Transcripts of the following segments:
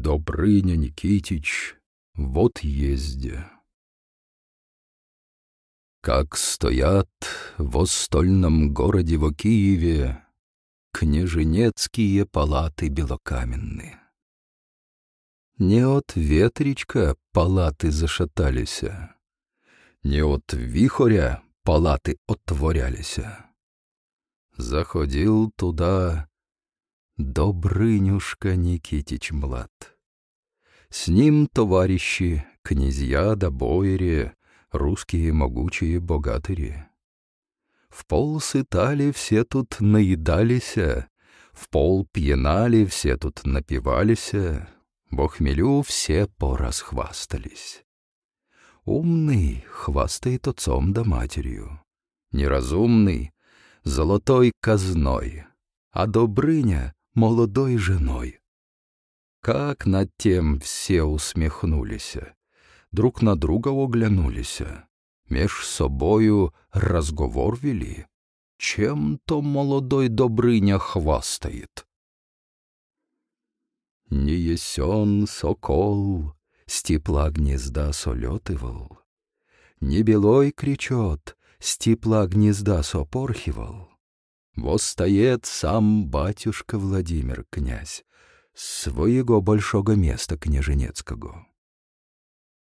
Добрыня Никитич, вот езде. Как стоят в стольном городе во Киеве Княженецкие палаты белокаменные. Не от ветричка палаты зашаталися, Не от вихоря палаты отворялися. Заходил туда Добрынюшка Никитич Млад. С ним товарищи, князья да бояре, русские могучие богатыри. В пол сытали все тут наедалися, в пол пьянали все тут напивалися, бо хмелю все порасхвастались. Умный хвастает отцом да матерью, неразумный — золотой казной, а Добрыня — молодой женой. Как над тем все усмехнулись, друг на друга оглянулись, меж собою разговор вели. Чем то молодой Добрыня хвастает? Не есен сокол, с тепла гнезда солетывал, Не белой кричет, с тепла гнезда сопорхивал, Восстает сам батюшка Владимир князь, своего большого места княженецкого.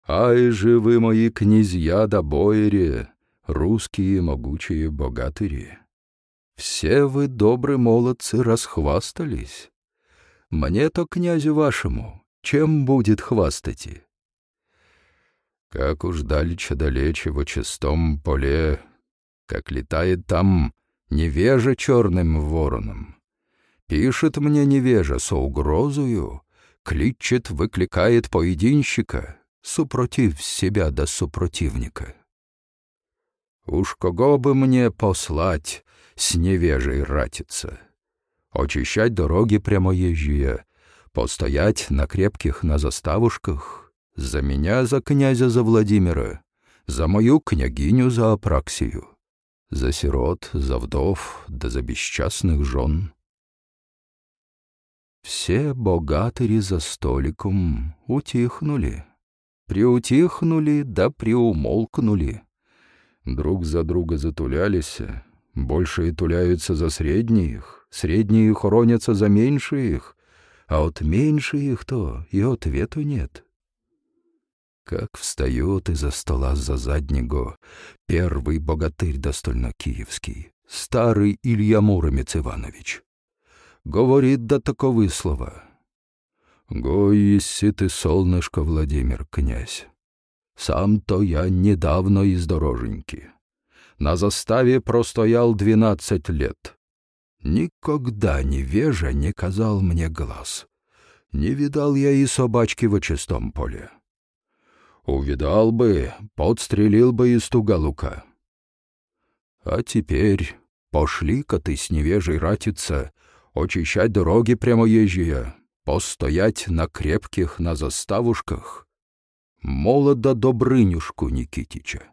Ай же вы, мои князья да бояре, русские могучие богатыри! Все вы, добрые молодцы, расхвастались. Мне-то, князю вашему, чем будет хвастать? Как уж дальче-далече во чистом поле, как летает там невежа черным вороном. Пишет мне невежа со угрозою, кличет, выкликает поединщика, супротив себя да супротивника. Уж кого бы мне послать с невежей ратиться? Очищать дороги прямоезжие, постоять на крепких на заставушках, за меня, за князя, за Владимира, за мою княгиню, за Апраксию за сирот, за вдов, да за бесчастных жен. Все богатыри за столиком утихнули, приутихнули да приумолкнули. Друг за друга затулялись, большие туляются за средних, средние хоронятся за меньших, а от меньших-то и ответу нет. Как встает из-за стола за заднего первый богатырь достольно-киевский, старый Илья Муромец Иванович. Говорит до таковы слова. «Го, еси ты, солнышко, Владимир, князь, сам-то я недавно из дороженьки. На заставе простоял двенадцать лет. Никогда невежа не казал мне глаз. Не видал я и собачки в чистом поле. Увидал бы, подстрелил бы из туга лука. А теперь пошли-ка ты с невежей ратиться, очищать дороги прямоезжие, постоять на крепких на заставушках. Молода Добрынюшку Никитича.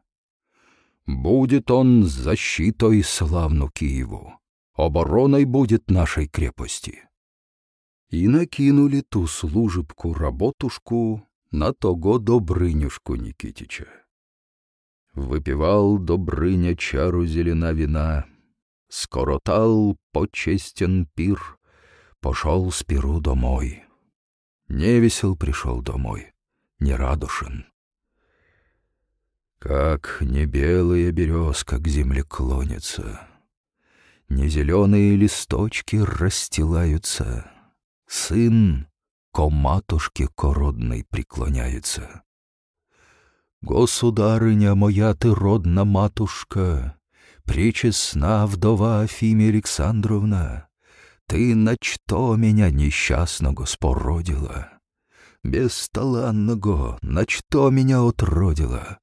Будет он защитой славну Киеву, обороной будет нашей крепости. И накинули ту служебку работушку на того Добрынюшку Никитича. Выпивал Добрыня чару зелена вина, скоротал почестен пир, пошел с пиру домой. Невесел пришел домой, не радушен. Как не белая березка к земле клонится, не зеленые листочки расстилаются. Сын ко матушке кородной преклоняется. Государыня моя ты родна матушка, Пречестна вдова Афимия Александровна, Ты на что меня несчастного спородила? Бесталанного, на что меня отродила?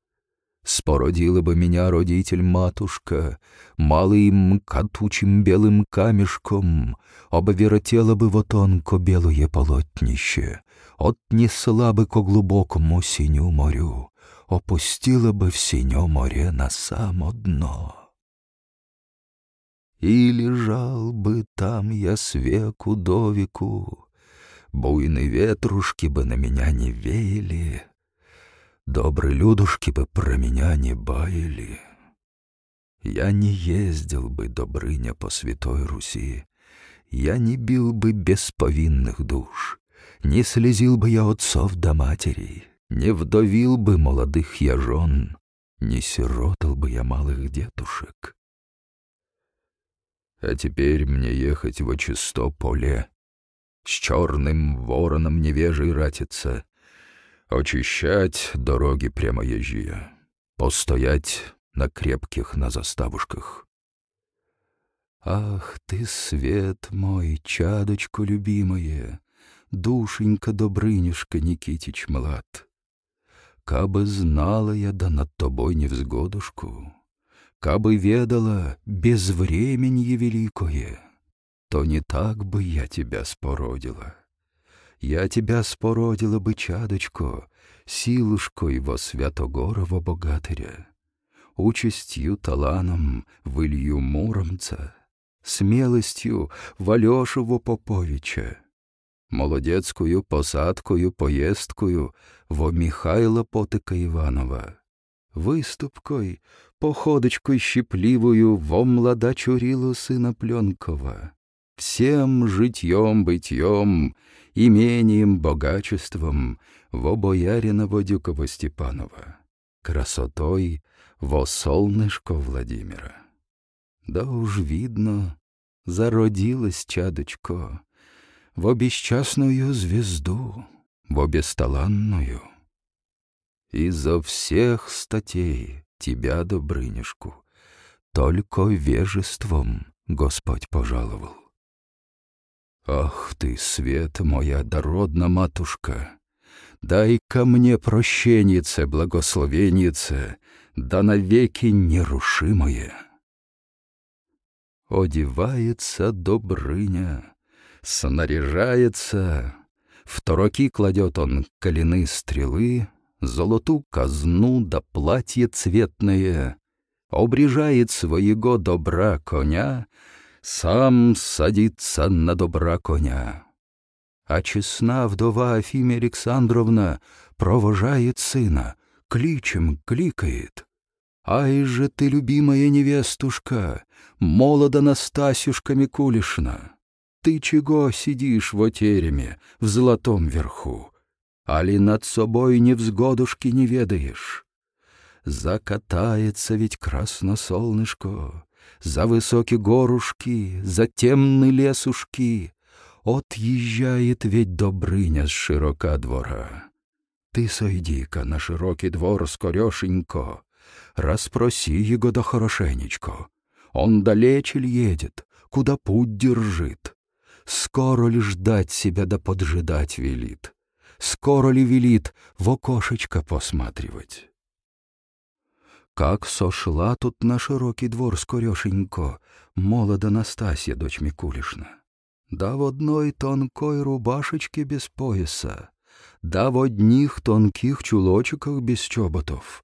Спородила бы меня родитель-матушка, Малым катучим белым камешком, Обвертела бы вот тонко белое полотнище, Отнесла бы ко глубокому синю морю, Опустила бы в синё море на само дно. И лежал бы там я с веку до веку, буйные ветрушки бы на меня не веяли, добрые людушки бы про меня не баяли. Я не ездил бы, Добрыня, по святой Руси, я не бил бы бесповинных душ, не слезил бы я отцов до матерей, не вдовил бы молодых я жен, не сиротал бы я малых детушек. А теперь мне ехать во чисто поле, с черным вороном невежей ратиться, очищать дороги прямо езжия, постоять на крепких на заставушках. Ах ты, свет мой, чадочку любимое, душенька Добрынюшка Никитич млад. Кабы знала я да над тобой невзгодушку, Кабы ведала безвременье великое, То не так бы я тебя спородила. Я тебя спородила бы, чадочко, Силушкой во святогорова богатыря, Участью таланом в Илью Муромца, Смелостью в Алешеву Поповича, молодецкую посадкою поездкою во Михайла Потика Иванова, виступкой, походочкой щепливою во младачу Рилу сына Пленкова, всем житьем-бытьем, имением, богачеством во боярина Водюкова Степанова, красотой во солнышко Владимира. Да уж видно, зародилась чадочко, в обесчастную звезду, в бесталанную. Изо всех статей тебя, Добрынюшку, только вежеством Господь пожаловал. Ах ты, свет моя дородна матушка, дай ко мне прощенице, благословенице, да навеки нерушимое. Одевается Добрыня, снаряжается, в тороки кладет он колены стрелы, золоту казну да платье цветное, обрежает своего добра коня, сам садится на добра коня. А честна вдова Афимия Александровна провожает сына, кличем кликает. «Ай же ты, любимая невестушка, молода Настасюшка Микулишна!» Ты чего сидишь в тереме, в золотом верху? Али над собой невзгодушки не ведаешь? Закатается ведь красно солнышко, За высокие горушки, за темные лесушки. Отъезжает ведь Добрыня с широка двора. Ты сойди-ка на широкий двор скорешенько, Расспроси его да хорошенечко. Он далече ли едет, куда путь держит? Скоро ли ждать себя да поджидать велит? Скоро ли велит в окошечко посматривать? Как сошла тут на широкий двор скорешенько молода Настасья, дочь Микулишна. Да в одной тонкой рубашечке без пояса, да в одних тонких чулочках без чоботов.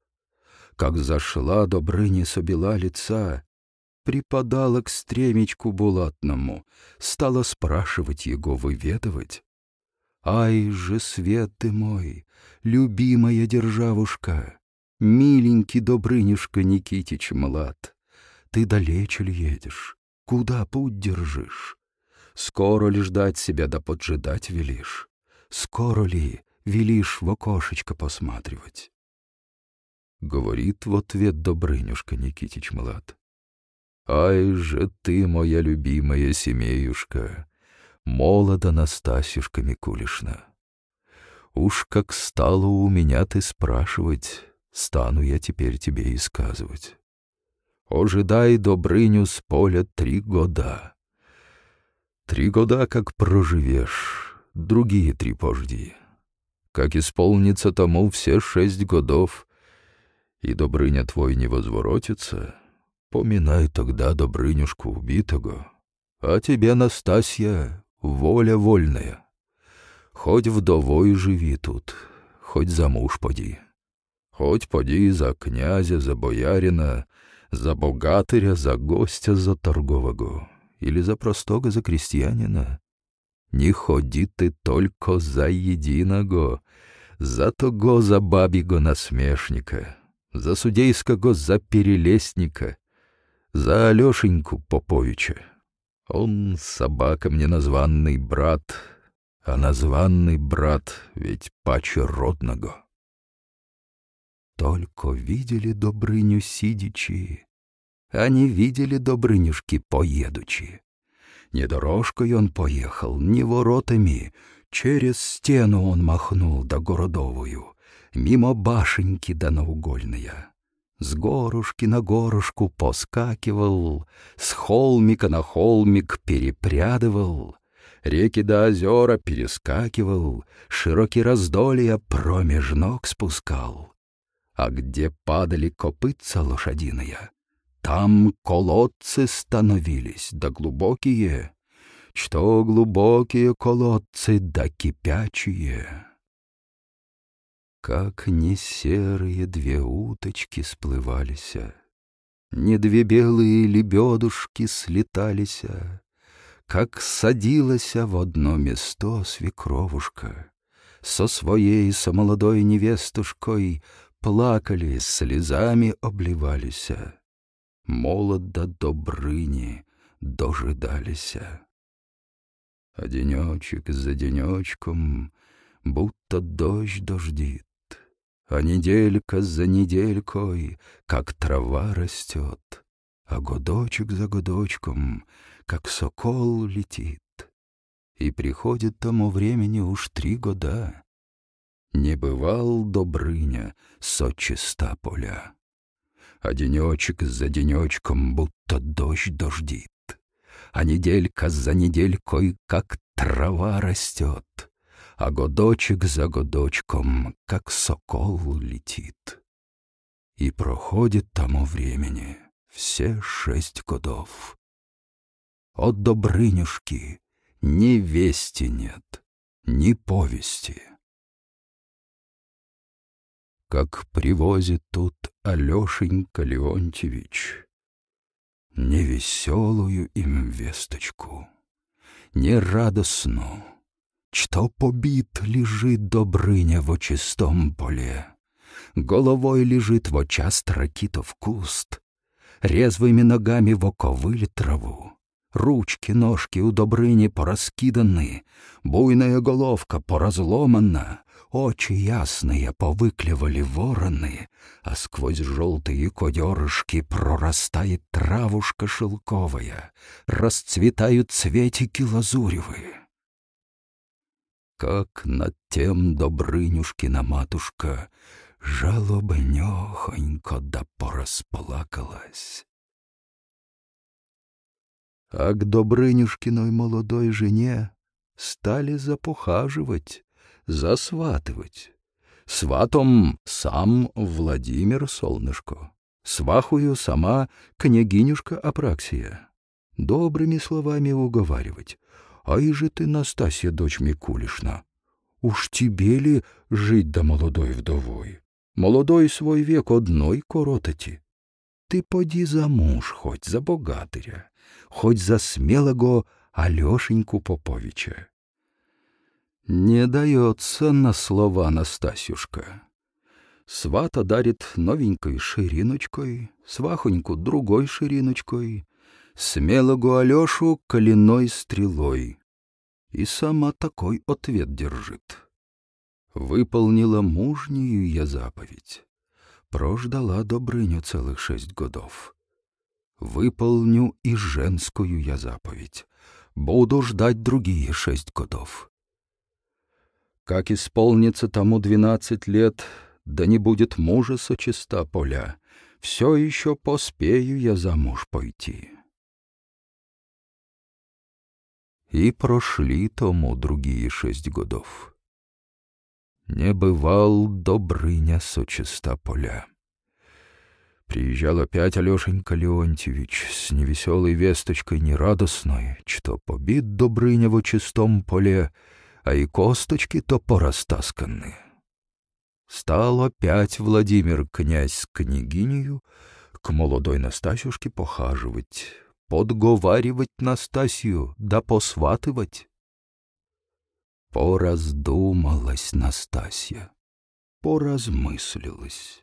Как зашла Добрыня собила лица, припадала к стремечку булатному, стала спрашивать его, выведывать. «Ай же, свет ты мой, любимая державушка, миленький Добрынюшка Никитич млад, ты далече ли едешь, куда путь держишь? Скоро ли ждать себя да поджидать велишь? Скоро ли велишь в окошечко посматривать?» Говорит в ответ Добрынюшка Никитич млад. Ай же ты, моя любимая семеюшка, молода Настасюшка Микулишна. Уж как стало у меня ты спрашивать, стану я теперь тебе и сказывать. Ожидай Добрыню с поля три года. Три года как проживешь, другие три пожди. Как исполнится тому все шесть годов, и Добрыня твой не возворотится, Поминай тогда Добрынюшку убитого, а тебе, Настасья, воля вольная. Хоть вдовой живи тут, хоть за муж поди. Хоть поди за князя, за боярина, за богатыря, за гостя, за торгового, или за простого, за крестьянина. не ходіти только за єдиного, за того за бабіго насмешника, за судейского за перелестника, за Алешеньку Поповича. Он собака мне названный брат, а названный брат ведь паче родного. Только видели Добрыню сидячи, а не видели Добрынюшки поедучи. Не дорожкой он поехал, не воротами, через стену он махнул до городовую, мимо башеньки до наугольная. С горушки на горушку поскакивал, с холмика на холмик перепрядывал, реки до озера перескакивал, широкие раздолья промеж ног спускал. А где падали копытца лошадиные, там колодцы становились, да глубокие, что глубокие колодцы да кипячие. Как не серые две уточки сплывалися, Не две белые лебедушки слеталися, Как садилася в одно место свекровушка, Со своей молодой невестушкой Плакали, слезами обливалися, Молода Добрыни дожидалися. А денечек за денечком, Будто дождь дождит, а неделька за неделькой, как трава растет, а годочек за годочком, как сокол летит. И приходит тому времени уж три года. Не бывал Добрыня сочиста поля. Денечек за денечком, будто дождь дождит, а неделька за неделькой, как трава растет а годочек за годочком, как сокол летит. И проходит тому времени все шесть годов. От Добрынюшки ни вести нет, ни повести. Как привозит тут Алешенька Леонтьевич невеселую им весточку, не радостную, что побит лежит Добрыня в очистом поле. Головой лежит в очаст ракитов куст, Резвыми ногами в оковыль траву. Ручки, ножки у Добрыни пораскиданы, Буйная головка поразломана, Очи ясные повыклевали вороны, А сквозь желтые кодерышки Прорастает травушка шелковая, Расцветают цветики лазуревые. Как над тем Добрынюшкина матушка жалобнёхонько да порасплакалась. А к Добрынюшкиной молодой жене стали запухаживать, засватывать. Сватом сам Владимир Солнышко, свахую сама княгинюшка Апраксия. Добрыми словами уговаривать, а и же ты, Настасья, дочь Микулишна, уж тебе ли жить да молодой вдовой? Молодой свой век одной коротати. Ты поди за муж хоть за богатыря, хоть за смелого Алешеньку Поповича. Не дается на слова Настасюшка. Свата дарит новенькой шириночкой, свахоньку другой шириночкой, смелого Алешу коляной стрелой. И сама такой ответ держит. Выполнила мужнюю я заповедь. Прождала Добрыню целых шесть годов. Выполню и женскую я заповедь. Буду ждать другие шесть годов. Как исполнится тому двенадцать лет, да не будет мужа сочиста поля, все еще поспею я замуж пойти. И прошли тому другие шесть годов. Не бывал Добрыня сочиста поля. Приезжал опять Алешенька Леонтьевич с невеселой весточкой нерадостной, что побит Добрыня в чистом поле, а и косточки то порастасканы. Стал опять Владимир князь с княгинею к молодой Настасюшке похаживать, подговаривать Настасью, да посватывать. Пораздумалась Настасья, поразмыслилась.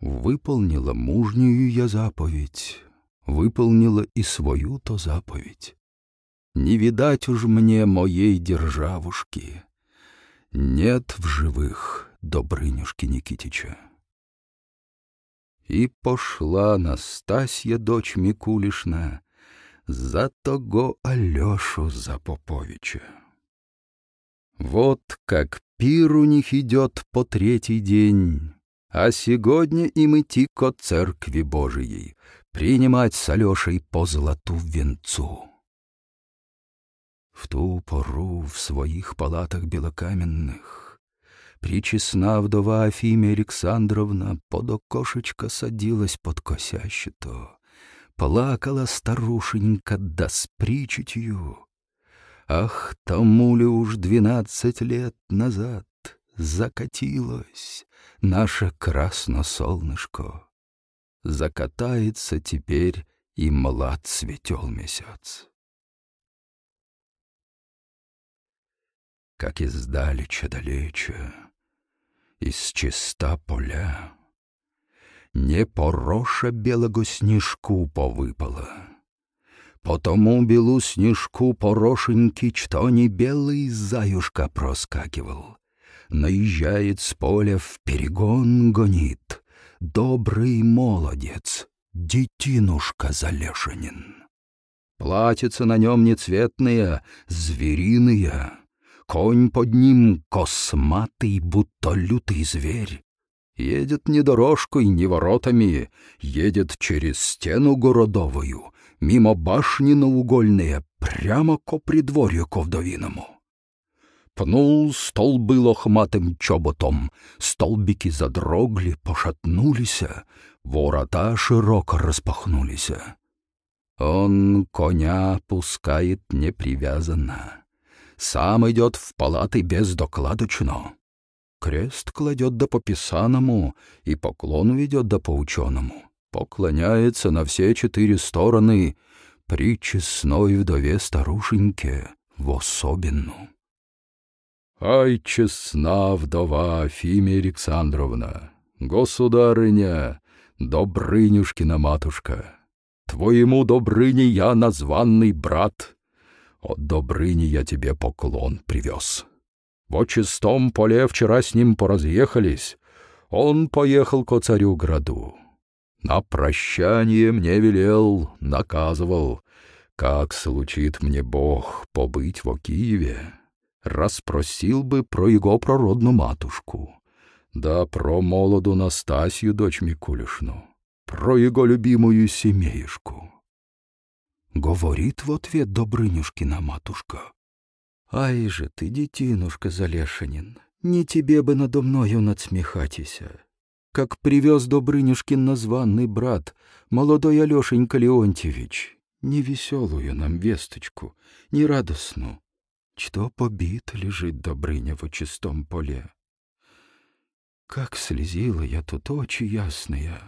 Выполнила мужнюю я заповедь, выполнила и свою-то заповедь. Не видать уж мне моей державушки, нет в живых Добрынюшки Никитича. И пошла Настасья, дочь Микулишна, за того Алешу Запоповича. Вот как пир у них идет по третий день, а сегодня им идти ко церкви Божией, принимать с Алешей по золоту венцу. В ту пору в своих палатах белокаменных Причесна вдова Афимия Александровна Под окошечко садилась под косящето, Плакала старушенька да с причетью. Ах, тому ли уж двенадцать лет назад Закатилось наше красно-солнышко. Закатается теперь и млад цветел месяц. как издалеча далече, из чиста поля, не пороша белого снежку повыпала. Потому белу снежку порошеньки, что не белый заюшка проскакивал. Наезжает с поля в перегон гонит, добрый молодец, детинушка Залешинин. Платьица на нем не цветные, звериные, Конь под ним косматый, будто лютый зверь. Едет не дорожкой, не воротами, едет через стену городовую, мимо башни наугольные, прямо ко придворью ковдовиному. Пнул столбы лохматым чоботом, столбики задрогли, пошатнулись, ворота широко распахнулись. Он коня пускает непривязанно сам идет в палаты бездокладочно. Крест кладет да по писаному и поклон ведет да по ученому. Поклоняется на все четыре стороны при честной вдове старушеньке в особенну. Ай, честна вдова Фимия Александровна, государыня, Добрынюшкина матушка, твоему Добрыне я названный брат, от Добрыни я тебе поклон привез. В чистом поле вчера с ним поразъехались. Он поехал ко царю граду. На прощание мне велел, наказывал, как случит мне Бог побыть во Киеве, расспросил бы про его прородную матушку, да про молоду Настасью, дочь Микулишну, про его любимую семеюшку. Говорит в ответ Добрынюшкина матушка. «Ай же ты, детинушка Залешинин, не тебе бы надо мною надсмехатися. Как привез Добрынюшкин названный брат, молодой Алешенька Леонтьевич, невеселую нам весточку, не радостную, что побит лежит Добрыня в чистом поле. Как слезила я тут очи ясные,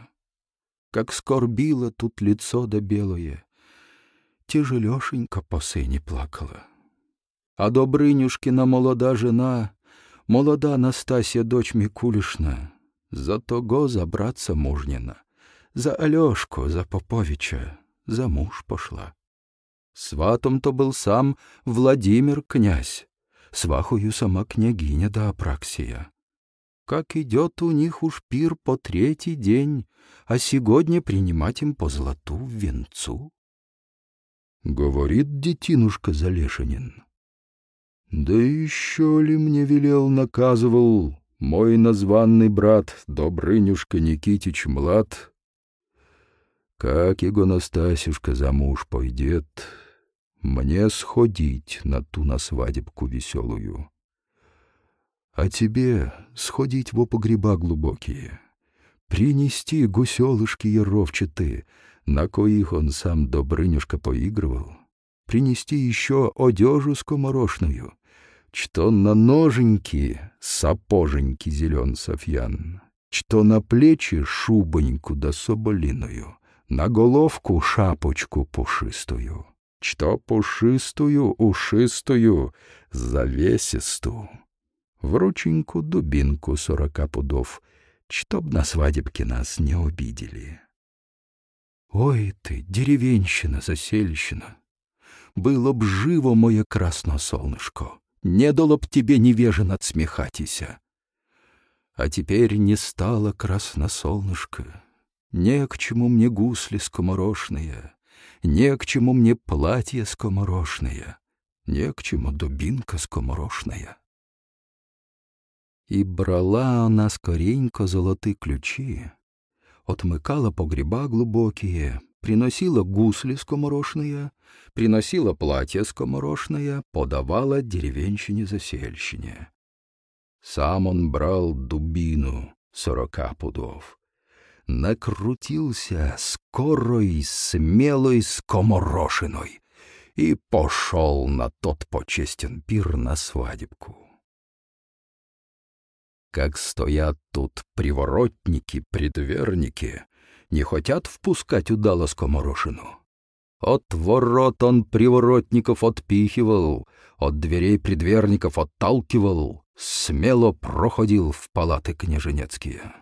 как скорбило тут лицо да белое, тяжелешенько по сыне плакала. А Добрынюшкина молода жена, молода Настасья, дочь Микулишна, за того забраться мужнина, за Алешку, за Поповича, за муж пошла. Сватом-то был сам Владимир князь, свахую сама княгиня да Апраксия. Как идет у них уж пир по третий день, а сегодня принимать им по золоту венцу. Говорит детинушка Залешинин. Да еще ли мне велел, наказывал мой названный брат Добрынюшка Никитич Млад, как его Настасюшка за муж пойдет, мне сходить на ту на свадебку веселую. А тебе сходить во погреба глубокие, принести гуселышки яровчатые, на коих он сам Добрынюшка поигрывал, принести еще одежу скоморошную, что на ноженьки сапоженьки зелен софьян, что на плечи шубоньку да соболиную, на головку шапочку пушистую, что пушистую, ушистую, завесисту. Врученьку дубинку сорока пудов, чтоб на свадебке нас не обидели. Ой ты, деревенщина, засельщина! Было б живо моє красно солнышко, не дало б тебе невежен отсмехатися. А теперь не стало красно солнышко, не к чему мне гусли скоморошные, не к чему мне платье скоморошное, не к чему дубинка скоморошная. І брала она скоренько золоты ключи, отмыкала погреба глубокие, приносила гусли скоморошные, приносила платье скоморошное, подавала деревенщине-засельщине. Сам он брал дубину сорока пудов, накрутился скорой, смелой скоморошиной и пошел на тот почестен пир на свадебку. Как стоят тут приворотники, предверники, не хотят впускать удало скоморошину. От ворот он приворотников отпихивал, от дверей предверников отталкивал, смело проходил в палаты княженецкие.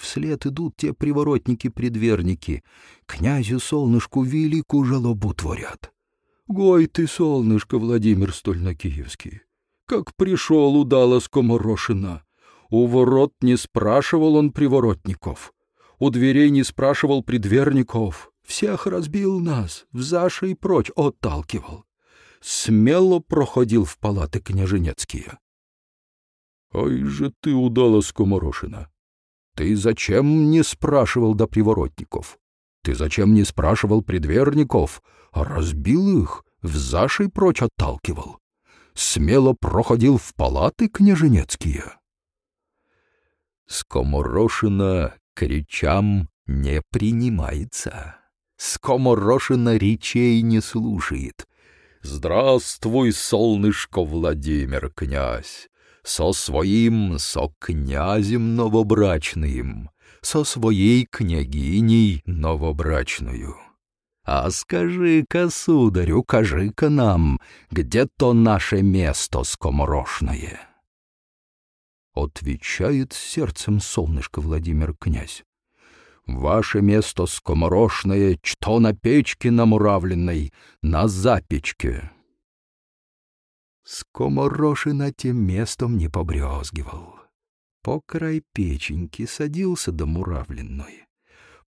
Вслед идут те приворотники-предверники, князю солнышку великую жалобу творят. Гой ты, солнышко, Владимир Стольно-Киевский, как пришел удало скоморошина. У ворот не спрашивал он приворотников, у дверей не спрашивал предверников, всех разбил нас, в заши и прочь отталкивал. Смело проходил в палаты княженецкие. Ой же ты удала скоморошина! Ты зачем не спрашивал до приворотников? Ты зачем не спрашивал предверников, разбил их, в зашей прочь отталкивал? Смело проходил в палаты княженецкие. Скоморошина к речам не принимается. Скоморошина речей не слушает. Здравствуй, солнышко Владимир, князь! Со своим, со князем новобрачным, со своей княгиней новобрачную. А скажи-ка, сударю, кажи-ка нам, где то наше место скоморошное? Отвечает сердцем солнышко Владимир князь. Ваше место скоморошное, что на печке намуравленной, на запечке. Скоморошина тем местом не побрезгивал. По край печеньки садился до муравленной.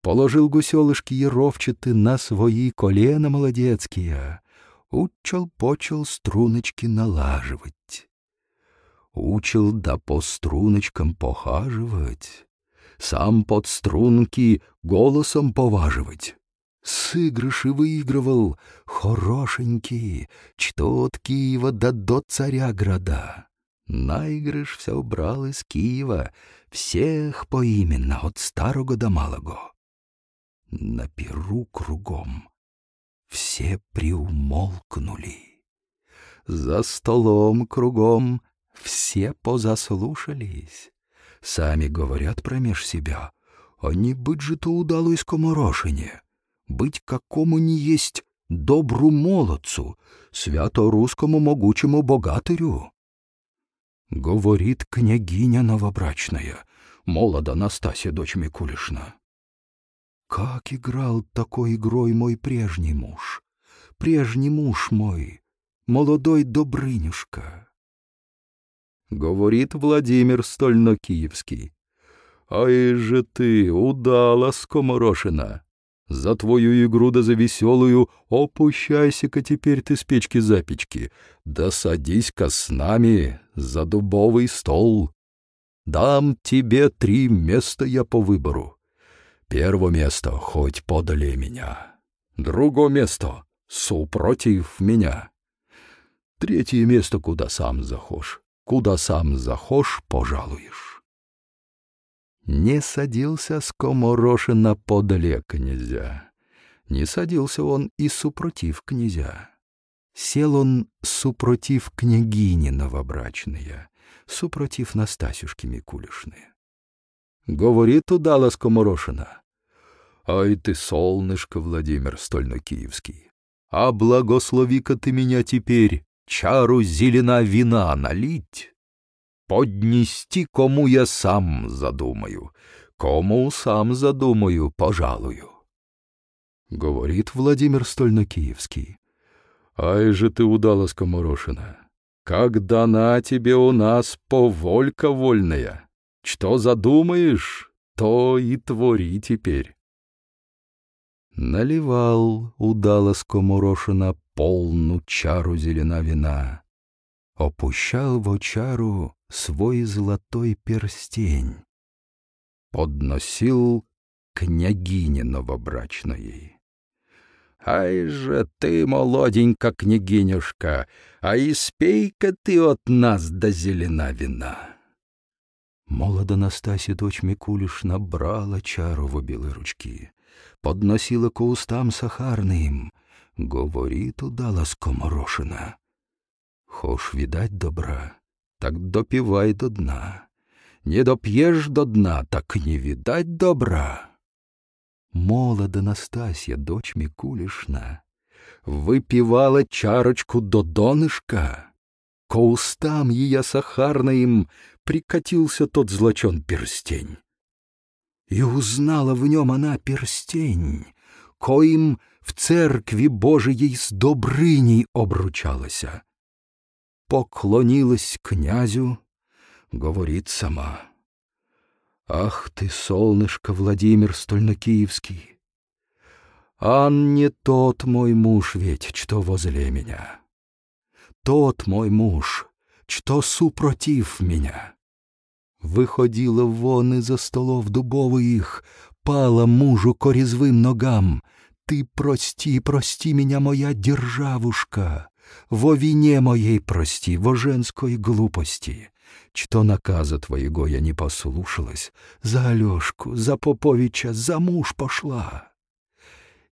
Положил гуселышки еровчаты на свои колена молодецкие. Учил-почел струночки налаживать. Учил да по струночкам похаживать. Сам под струнки голосом поваживать. Сыгрыши выигрывал хорошенькие, что от Киева да до царя града. Наигрыш все брал из Киева, всех поименно, от старого до малого. На перу кругом все приумолкнули. За столом кругом все позаслушались. Сами говорят промеж себя, а не быть же то удалой скоморошине быть какому не есть добру молодцу, свято-русскому могучему богатырю. Говорит княгиня новобрачная, молода Настасья, дочь Микулишна. Как играл такой игрой мой прежний муж, прежний муж мой, молодой Добрынюшка. Говорит Владимир Стольно-Киевский. Ай же ты, удала скоморошина! За твою игру да за веселую опущайся-ка теперь ты с печки-запечки, да садись-ка с нами за дубовый стол. Дам тебе три места я по выбору. Первое место хоть подали меня, другое место супротив меня. Третье место куда сам захошь, куда сам захошь, пожалуешь не садился скоморошина подале князя. Не садился он и супротив князя. Сел он супротив княгини новобрачная, супротив Настасюшки Микулишны. Говорит удала скоморошина. Ай ты, солнышко, Владимир Стольно-Киевский, А благослови-ка ты меня теперь чару зелена вина налить, поднести, кому я сам задумаю, кому сам задумаю, пожалую. Говорит Владимир Стольнокиевский. Ай же ты удала скоморошина, как дана тебе у нас поволька вольная. Что задумаешь, то и твори теперь. Наливал удало скоморошина полну чару зелена вина, опущал в чару свой золотой перстень, подносил княгине новобрачной. «Ай же ты, молоденька княгинюшка, а испей-ка ты от нас до зелена вина!» Молода Настасья, дочь Микулишна, брала чару в обе ручки, подносила к устам сахарным, говорит удала скоморошина. Хош видать добра, так допивай до дна. Не доп'єш до дна, так не видать добра. Молода Настасья, дочь Микулишна, выпивала чарочку до донышка. К устам ее сахарным прикатился тот злочен перстень. И узнала в нем она перстень, коим в церкви Божией с Добрыней обручалася. Поклонилась князю, говорит сама. Ах ты, солнышко, Владимир Стольнокиевский! Ан не тот мой муж ведь, что возле меня. Тот мой муж, что супротив меня. Выходила вон из-за столов дубовых, пала мужу корезвым ногам. Ты прости, прости меня, моя державушка, во вине моей прости, во женской глупости что наказа твоего я не послушалась, за Алешку, за Поповича, за муж пошла.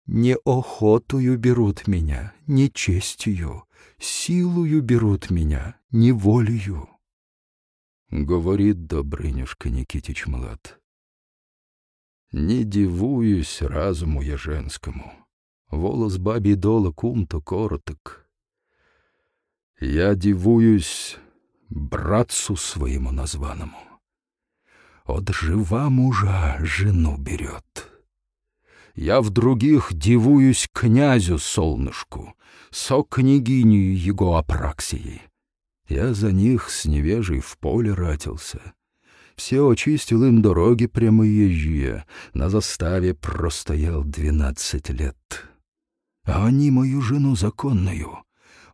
Не охотую берут меня, не честью, силою берут меня, не волею. Говорит Добрынюшка Никитич Млад. Не дивуюсь разуму я женскому. Волос бабий дола кум-то короток. Я дивуюсь братцу своему названному. От жива мужа жену берет. Я в других дивуюсь князю солнышку, со княгинью его Апраксией. Я за них с невежей в поле ратился. Все очистил им дороги прямоезжие, на заставе простоял двенадцать лет. А они мою жену законную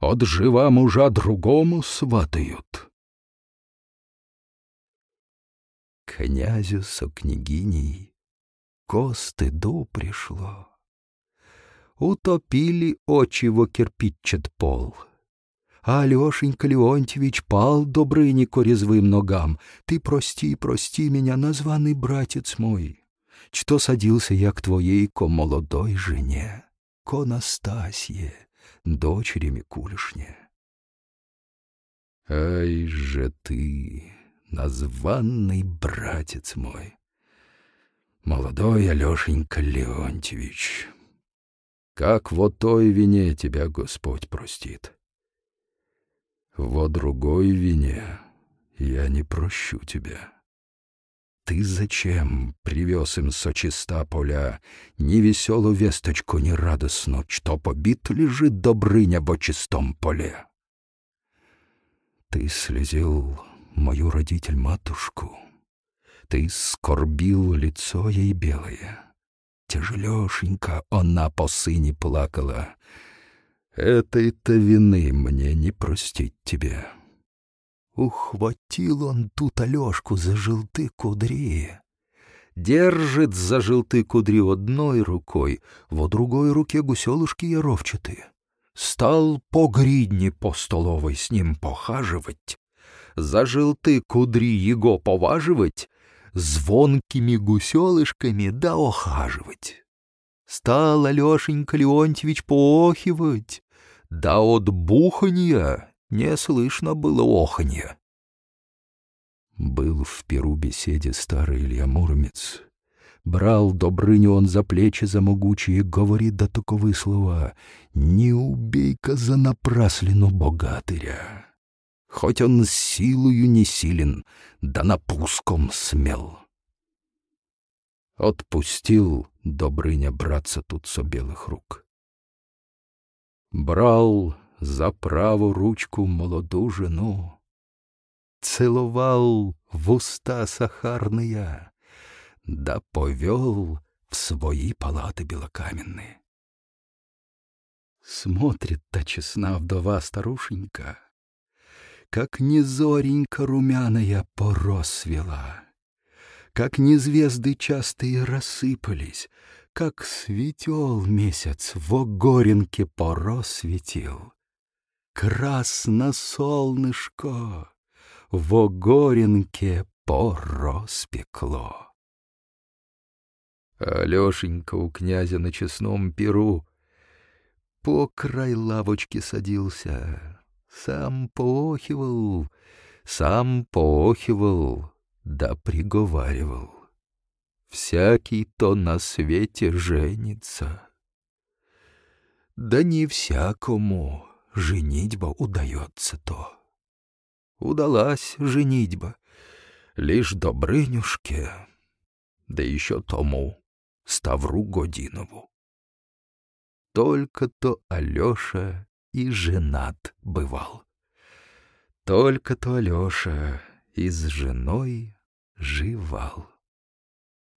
от жива мужа другому сватают. Князю со княгиней ко стыду пришло. Утопили очи во кирпичат пол. А Алешенька Леонтьевич пал Добрынику резвым ногам. Ты прости, прости меня, названный братец мой, что садился я к твоей ко молодой жене, ко Настасье дочери Микулишне. Ай же ты, названный братец мой, молодой Алешенька Леонтьевич, как во той вине тебя Господь простит. Во другой вине я не прощу тебя. Ты зачем привез им со чиста поля Ни веселую весточку, ни радостну, Что побит лежит Добрыня во чистом поле? Ты слезил мою родитель-матушку, Ты скорбил лицо ей белое. Тяжелешенько она по сыне плакала. Этой-то вины мне не простить тебе. Ухватил он тут Алешку за желты кудри. Держит за желты кудри одной рукой, во другой руке гуселушки яровчатые. Стал по гридне по столовой с ним похаживать, за желты кудри его поваживать, звонкими гуселышками да охаживать. Стал Алешенька Леонтьевич поохивать, да от буханья не слышно было оханья. Был в Перу беседе старый Илья Муромец, Брал Добрыню он за плечи за могучие, говорит да таковы слова. «Не убей-ка за напраслину богатыря!» Хоть он силою не силен, да напуском смел. Отпустил Добрыня братца тут со белых рук. Брал за праву ручку молоду жену, Целовал в уста сахарные, да повел в свои палаты белокаменные. Смотрит та честна вдова старушенька, как не зоренька румяная поросвела, как не звезды частые рассыпались, как светел месяц в огоренке поросветил. Красно солнышко в огоренке пороспекло. Алешенька у князя на честном перу по край лавочки садился, сам поохивал, сам поохивал, да приговаривал. Всякий то на свете женится. Да не всякому женитьба удается то. Удалась женитьба лишь Добрынюшке, да еще тому, Ставру Годинову. Только-то Алеша и женат бывал. Только-то Алеша и с женой живал.